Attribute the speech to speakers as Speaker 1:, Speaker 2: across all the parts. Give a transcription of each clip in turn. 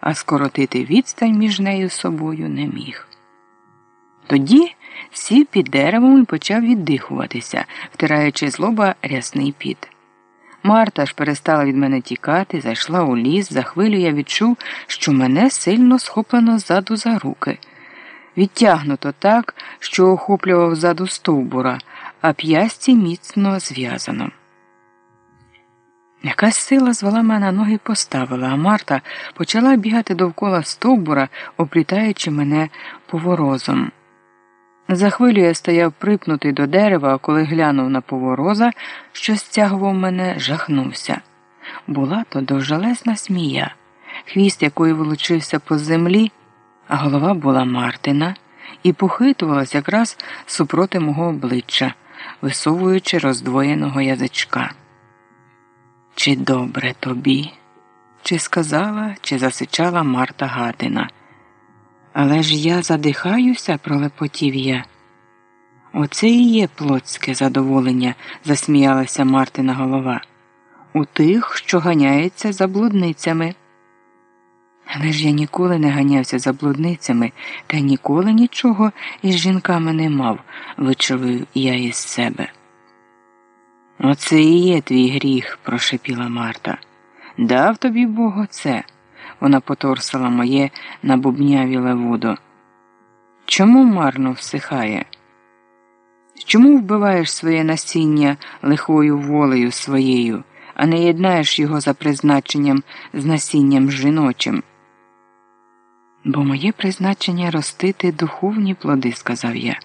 Speaker 1: а скоротити відстань між нею собою не міг. Тоді сів під деревом і почав віддихуватися, втираючи з лоба рясний піт. Марта ж перестала від мене тікати, зайшла у ліс, за хвилю я відчув, що мене сильно схоплено ззаду за руки. Відтягнуто так, що охоплював ззаду стовбура, а п'ясті міцно зв'язано. Якась сила звела мене на ноги поставила, а Марта почала бігати довкола стовбура, оплітаючи мене поворозом. За хвилю я стояв припнутий до дерева, а коли глянув на повороза, що стягував мене, жахнувся. Була то довжелезна смія, хвіст якої волочився по землі, а голова була Мартина, і похитувалась якраз супроти мого обличчя, висовуючи роздвоєного язичка. Чи добре тобі? Чи сказала, чи засичала Марта Гатина. Але ж я задихаюся, пролепотів я. Оце і є плотське задоволення, засміялася Мартина голова. У тих, що ганяються за блудницями. Але ж я ніколи не ганявся за блудницями, та ніколи нічого із жінками не мав, вичавив я із себе. Оце і є твій гріх, прошепіла Марта. Дав тобі Бог оце. Вона поторсила моє набубнявіле вудо. Чому марно всихає? Чому вбиваєш своє насіння лихою волею своєю, а не єднаєш його за призначенням з насінням жіночим? Бо моє призначення ростити духовні плоди, сказав я.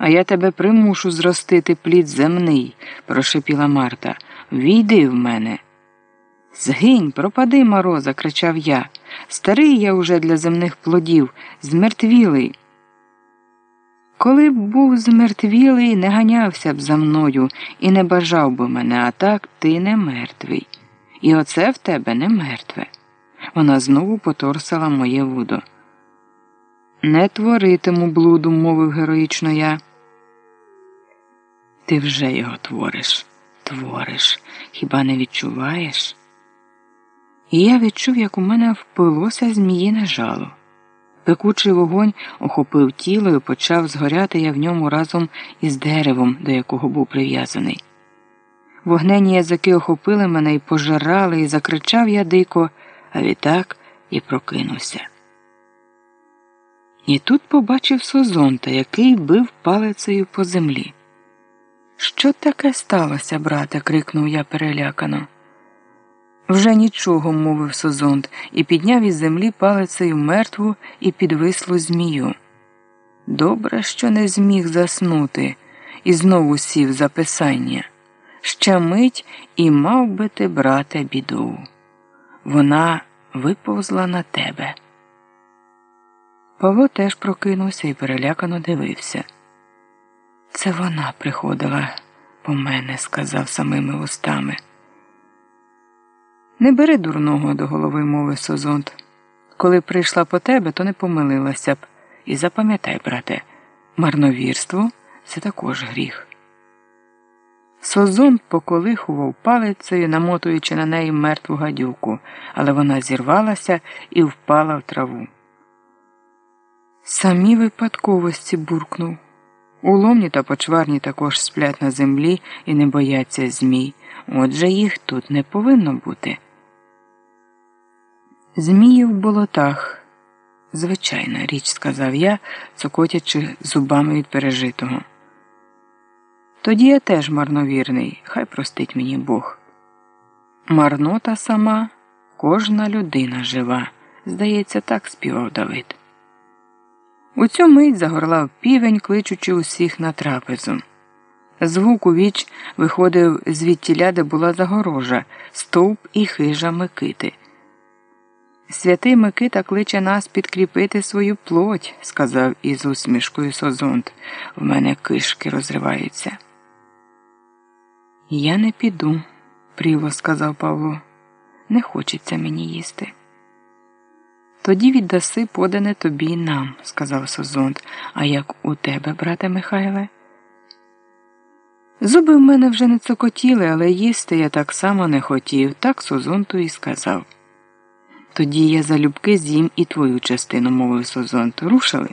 Speaker 1: А я тебе примушу зростити плід земний, прошепіла Марта. Війди в мене. Згинь, пропади, мороза, кричав я. Старий я уже для земних плодів, змертвілий. Коли б був змертвілий, не ганявся б за мною і не бажав би мене, а так ти не мертвий. І оце в тебе не мертве. Вона знову поторсила моє вудо. Не творитиму блуду, мовив героїчно я. Ти вже його твориш, твориш, хіба не відчуваєш? І я відчув, як у мене впилося зміїне жало. Пекучий вогонь охопив тіло і почав згоряти я в ньому разом із деревом, до якого був прив'язаний. Вогнені язики охопили мене і пожирали, і закричав я дико, а відтак і прокинувся. І тут побачив Созонта, який бив палицею по землі. Що таке сталося, брате? крикнув я перелякано. Вже нічого, мовив Созонт, і підняв із землі палицею мертву і підвислу змію. Добре, що не зміг заснути, і знову сів за писання. Ще мить і мав би ти, брате, біду. Вона виповзла на тебе. Павло теж прокинувся і перелякано дивився. Це вона приходила по мене, сказав самими устами. Не бери дурного до голови мови Созонт. Коли прийшла по тебе, то не помилилася б. І запам'ятай, брате, марновірство це також гріх. Созонт поколихував палицею, намотуючи на неї мертву гадюку, але вона зірвалася і впала в траву. Самі випадковості буркнув. Уломні та почварні також сплять на землі і не бояться змій, отже їх тут не повинно бути. Змії в болотах. Звичайна річ, сказав я, цокотячи зубами від пережитого. Тоді я теж марновірний, хай простить мені Бог. Марнота сама, кожна людина жива, здається, так співав Давид. У цю мить загорлав півень, кличучи усіх на трапезу. Звук у віч виходив звідтіля, де була загорожа, стовп і хижа Микити. Святий Микита кличе нас підкріпити свою плоть, сказав із усмішкою Созонт. В мене кишки розриваються. Я не піду, пріло сказав Павло. Не хочеться мені їсти. Тоді віддаси подане тобі нам, сказав Созонт. А як у тебе, брате Михайле? Зуби в мене вже не цокотіли, але їсти я так само не хотів, так Созонту і сказав. Тоді я залюбки з'їм і твою частину, мовив Созонт. Рушили.